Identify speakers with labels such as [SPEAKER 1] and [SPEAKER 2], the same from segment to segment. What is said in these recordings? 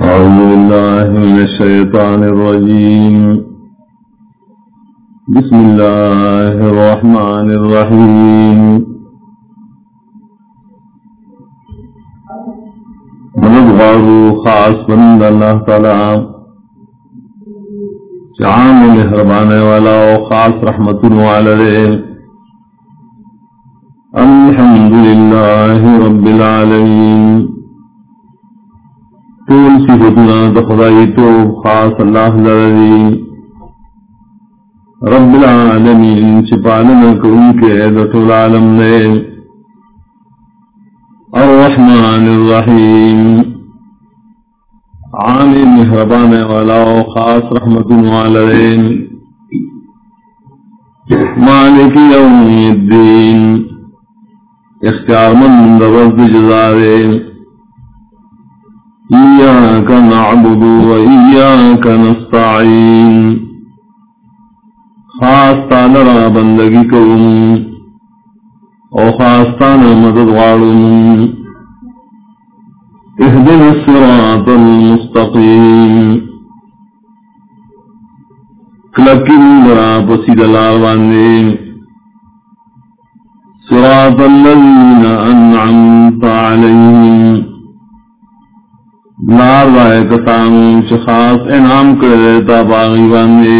[SPEAKER 1] أعوذ بالله من الشيطان الرجيم. بسم الله الرحمن الرحيم. من الغار خاص من الله تعالى. شعام مهربان ولا خاص رحمة عليه. الحمد لله رب العالمين. طول صفتنا دخدائی تو خاص اللہ لرزی رب العالمین چپالنا کن کے دطول عالم نے. الرحمن الرحیم. عامی محربان والا و خاص رحمت والرین مالک یوم الدین. اختیار من درد جزارین إياك نعبد وإياك نستعين خاص تالرا بندگی کروں او خاص تانا مدد غاروں اهدنا الصراط المستقيم کلکی مرا پسی دلار باندے صراط الذين أنعمت عليهم لار رائے کسان خاص انعام کرے تا باغی باندے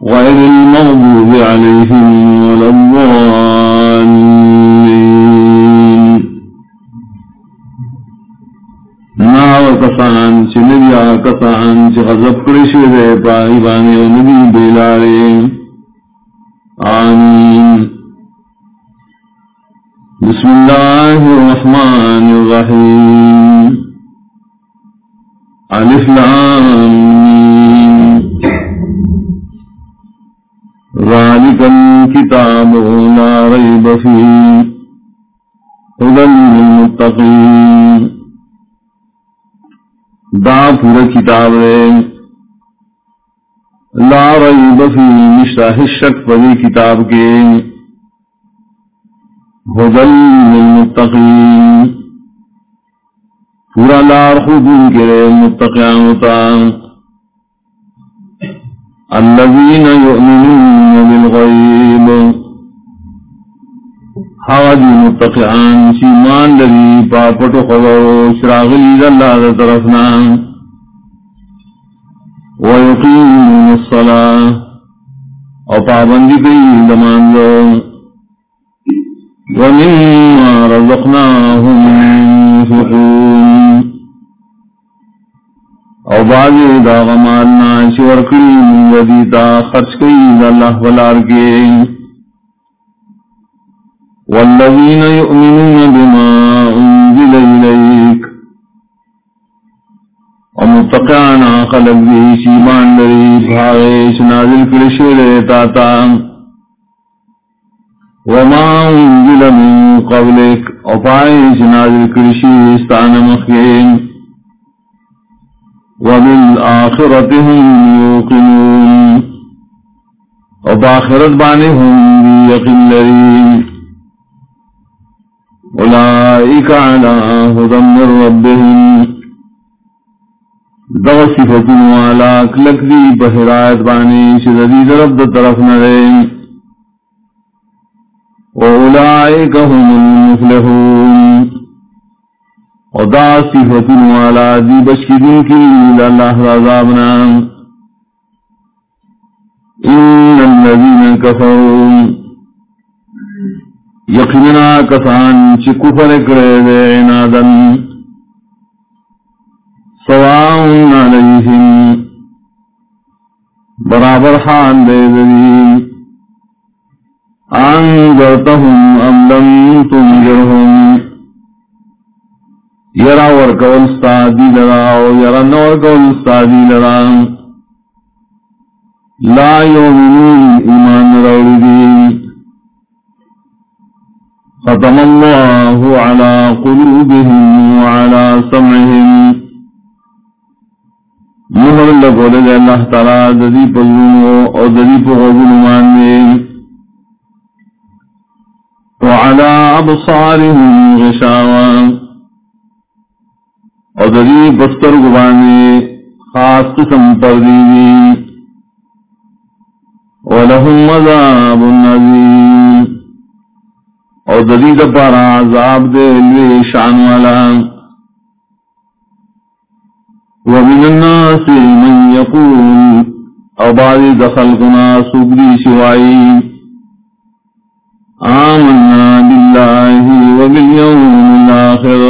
[SPEAKER 1] غیر المغضوب علیہم والضالین ناو کسان چھ نبیا کسان چھ غضب کرشو دے باغی باندے و نبی بیلارے بسم الله الرحمن الرحيم. ألف ذلك الكتاب لا ريب فيه. هدى للمتقين. دا پورا کتاب ہے. لا ریب فی مشتاہ الشک پدی کتاب کے. ہدل للمتقین پورا لار خود ان کے متقیان ہوتا الذین یؤمنون بالغیب حواجی ہاں متقیان شیمان لذی پاپٹ خبر شراغلی اللہ طرفنا ویقیمون الصلاة۔ اور پابندی کئی دمان دون ومما رزقناهم ينفقون. او بعضی دا غمالنا شور کریم ودیتا خرچ کریم اللہ والارگی والذین یؤمنون بما انزل الیک ومتقعنا خلق بھی شیمان لری بھاویش نازل کرشور تاتاں وما انزل من قبلك. وفائش نازل كرشي استعن مخيم وبالآخرة هم يوقنون. وبآخرت بانهم بيقن لرين أولئك على هدى من ربهم. دغصفة وعلى كلك دي بحرات باني شددي رب طرف نرين وأولئك هم المفلحون ودا صفة وعلى ذي بشكدين كي الله رضابنا إن الذين كفروا يقننا كفان شكفر كريد عنادا. برابر حال دے ذليل انذرتهم ام لم تنذرهم؟ يرى ورقول استادي لرا ويرى نورقول استادي لرا. لا يؤمنون إيمان رولدين ختم الله على قلوبهم وعلى سمعهم. مہر لگولے اللہ تعالی ددی پلو اور ددی پغوگل ماننے وعلى أبصارهم غشاوة. دری بستر گبانے، خاص قسم پر دیوی. عذاب اور دری دپارا عذاب دے لوے شان والا. ومن الناس من يقول او دخل کنا سگری شوائی آمنا باللہ وبالیوم الاخر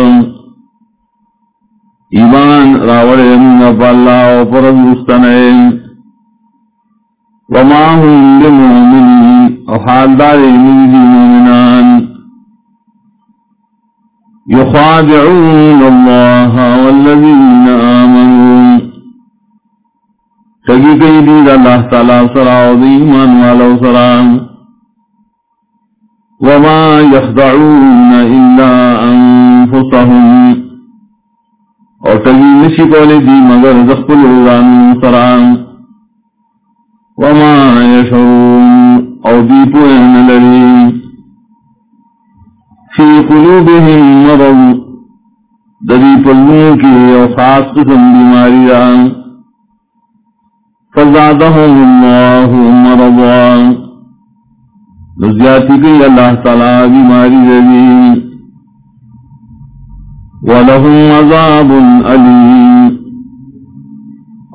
[SPEAKER 1] ایمان راوڑے من فاللہ و پرد وما هم لمؤمنین او حال دارے من دی مومنان. يخادعون الله والذين آمنوا. تجي كيدي الله تعالى سرع وضيمان ولو سرع وما يخدعون إلا أنفسهم. اور تجی نشی کولی دی مگر زخل اللہ سران وما یشعرون او دی پوین لری فی قلوبهم مرض دری پلنوں کی او خاص قسم بیماری ران فزادهم اللہ مرضان نزیاتی کی اللہ تعالی بیماری رلی ولهم عذاب أليم۔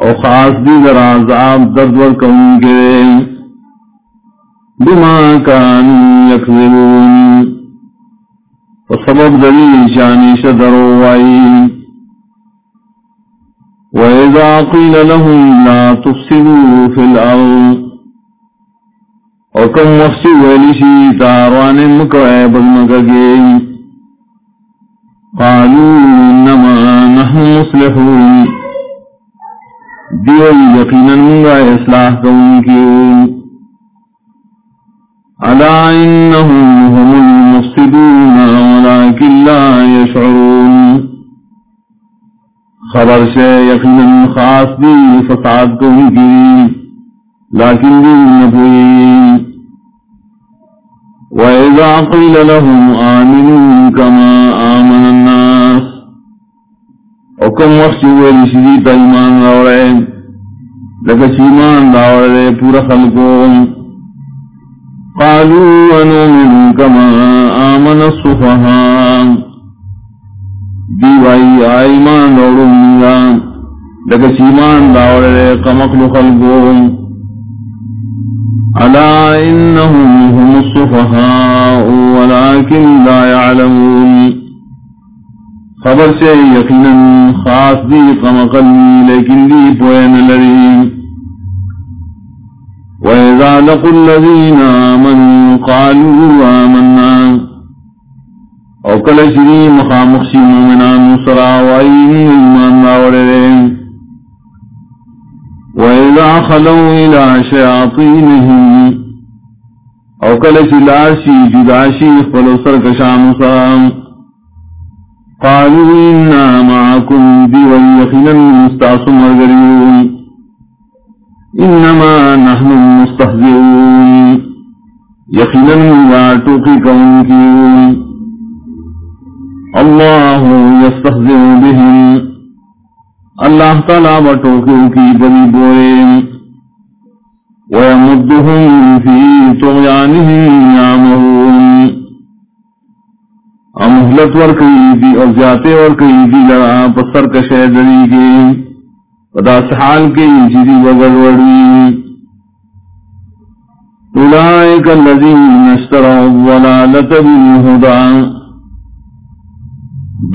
[SPEAKER 1] او خاص دی در عذاب درد ورکون کے بما كانوا يكذبون۔ وسبب دلیل شانی شدروا وائی وإذا قيل لهم لا تفسدوا في الأرض۔ وكم مفسد ولشي تاروان مکوئے مكوئے بزمكا قالوا انما نحن مصلحون۔ دیو یقینا منگا اصلاح کون کیو الا انهم هم المفسدون ولكن لا يشعرون خبر سے یقینا خاص دی فساد کون کی لیکن دی وإذا قيل لهم آمنوا كما آمن الناس. وكم وخشوا لشديد إيمان دورين لك شيمان دورين پورا خلقهم. قالوا ونؤمن كما آمن الصفحان دیوائی آئیمان دورن لك شيمان دورين قمقل خلقهم ألا إنهم هم الصفهاء ولكن لا يعلمون. خبر سے یقینا خاص دی قمقلی لیکن دی پوین لری. وَإِذَا لَقُوا الَّذِينَ آمَنُوا قَالُوا آمَنَّا. او کل شری مخامخشی مومنان سرا وائیم ایمان راوڑے وإذا خلوا إلى شياطينهم أو كل شلاشي جداشي خلو سركشان صام قالوا إنا معكم بي ويخنا مستعصم مرغريون إنما نحن مستهزئون يخنا لا كونكيون الله يستهزئ بهم. اللہ تعالی بٹو کی بنی بوئے وَيَمُدُّهُمْ فِي طُغْيَانِهِمْ يَعْمَهُونَ امہلت دی اور جاتے ورکی دی پسر کشے دری کے پدا سحال کے جدی وگر وڑی۔ اولائک اللذین اشتروا الضلالة بالہدان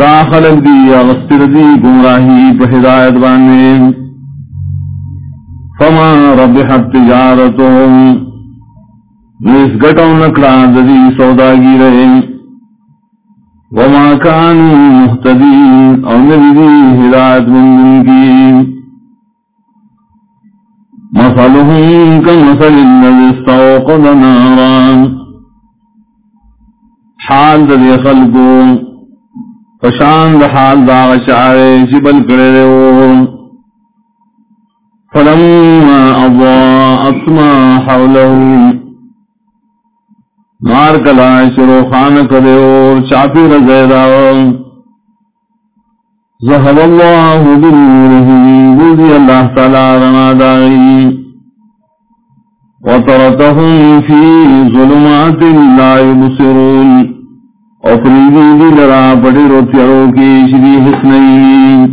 [SPEAKER 1] داخل دی اغسطر دی گمراہی پہ ہدایت بانے۔ فما ربحت تجارتوں نیس گٹوں نکلا دی سوداگی رہے۔ وما کانو محتدین او نبی ہدایت مندن کی۔ مثلهم كمثل الذي استوقد نارا۔ حال ذي خلقون فشان حال داغ چارے جبل کرے رہو فلما اضاءت ما حوله، مار کلا شروع خان کرے اور چاپی رزیدہ ذهب الله بنورهم بذي الله تعالى رنا داغي وتركهم في ظلمات لا يبصرون وفريدي دي لرا بڑی روتیارو کی شدی حسنئی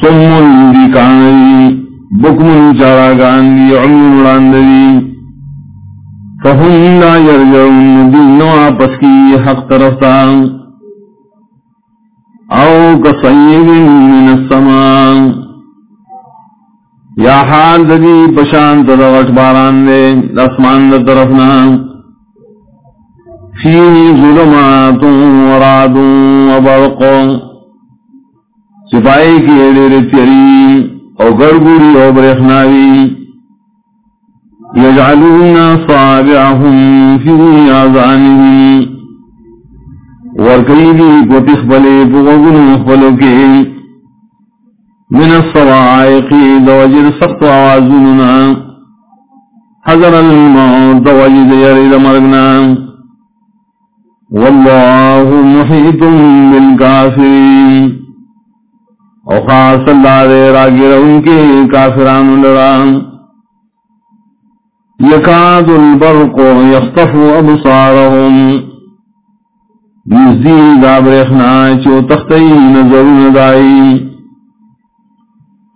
[SPEAKER 1] سمن دی کانئی بکمن چاراگان دی عمر راندی فهم لا يرجعون دین واپس کی حق طرفتان او کصیب من السمان یا حال ددی پشانت دوٹ باران دے لاسمان دا طرفنا فی ظلمات وراد وبرق سپائی کی ایڈیر تیری او گرگوری او برخناوی یجعلون صابعهم فی آزانهم ورکی دی پوتخ بلے پوغن مخبلو کے من الصوائقی دوجر سخت آوازننا حضر الموت دوجر یرد مرگنا واللہ محیط بالکافرین۔ او خاص اللہ دے راگر ان کے کافران لران یکاد البرق یخطف ابصارهم نزدی دا برخنا چو تختی نظر ندائی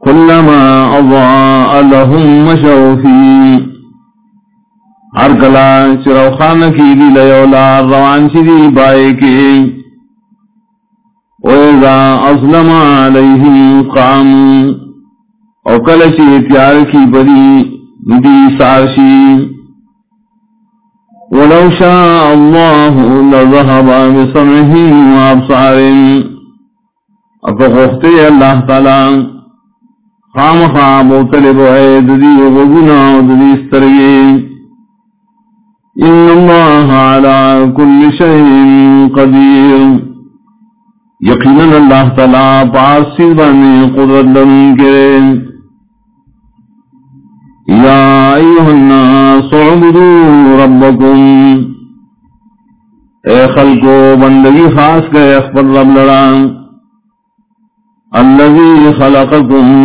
[SPEAKER 1] کلما اضاء لهم مشوفی ہر کلا چرو خان کی دی لیولا روان چی بائے کے وَإِذَا أَظْلَمَ عَلَيْهِمْ قَامُوا او کل کلچی اتیار کی بری ندی سارشی۔ ولو شاء اللہ الله لذهب بسمعهم وابصارهم افغفتی اللہ تعالی۔ خام خام وطلب عید دی وغنا ودی استرگی ان اللہ على كل شيء قدیر یقینا اللہ تعالی پارسی بانی قدرت لن کریں یا ایوہ الناس عبدو ربکم اے خلقو بندگی خاص کے اخبر رب لڑان اللذی خلقکم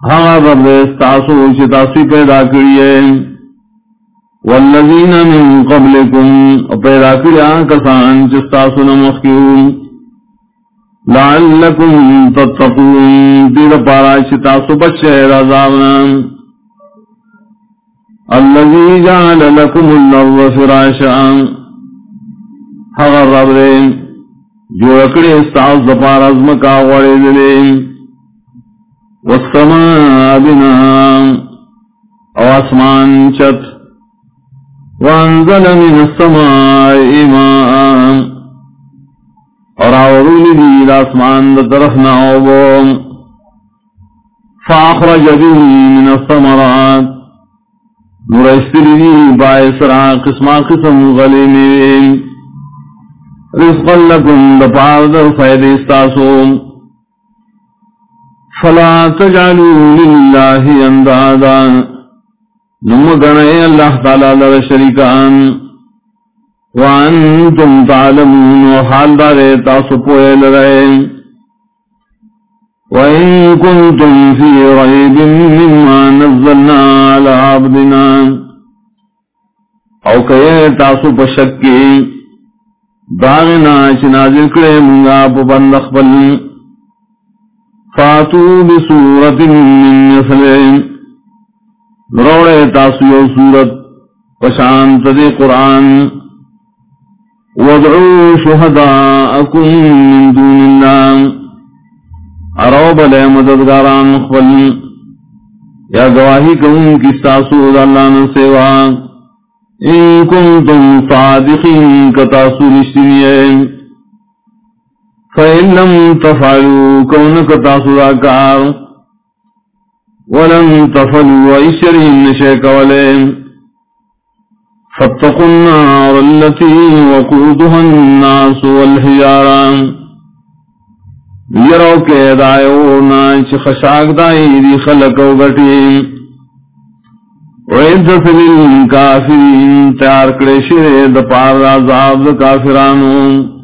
[SPEAKER 1] ہاں رب استاسو چتاسی پیدا کریے والذین من قبلکم پیدا کریا کسان چستاسو نمخیون لعلکم تتقون دیر پارا چتاسو بچے رضاونا۔ الذي جعل لكم الأرض فراشا۔ حغر رب دے، جو اکڑے استعاذ دپار ازمکا غوڑے دلے والسماء بنا او اسمان چت۔ وانزل من السماء ماء. اور آورون دی الاسمان دا طرفنا عبو فاخرج به من الثمرات. مرسلی دی بائسرا قسما قسم غلی میوے رزقا لکم دپار در فید استاسو فلا تجعلو للہ اندادا. نم گنے اللہ تعالی در شرکان وانتم تعلمون وحال دار تاسو پوئے لرائے. وإن كنتم في ريب مما نزلنا على عبدنا. او کئے تاسو پشکی داغنا چنازل کرے منگا پو بند اخبر فاتو بسورت من نسلین روڑے تاسو یو سورت پشانت دے قرآن. وادعو شہداءکم من دون اللہ ارو بلے مددگاران خبل یا گواہی کون کی ساسو اللہ نے سیوا. ان کنتم صادقین کتاسو نشتنی فإن لم تفعلوا كونك تاسو كار ولم تفعلوا وإشرهم نشيك ولين فاتقوا النار التي وقودها الناس والحجاران یرو کے دائیو نانچ خشاک دائی دی خلقو وعدت للکافرین تیار کڑے شرے دپار عذاب دا کافرانوں